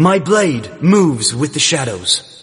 My blade moves with the shadows.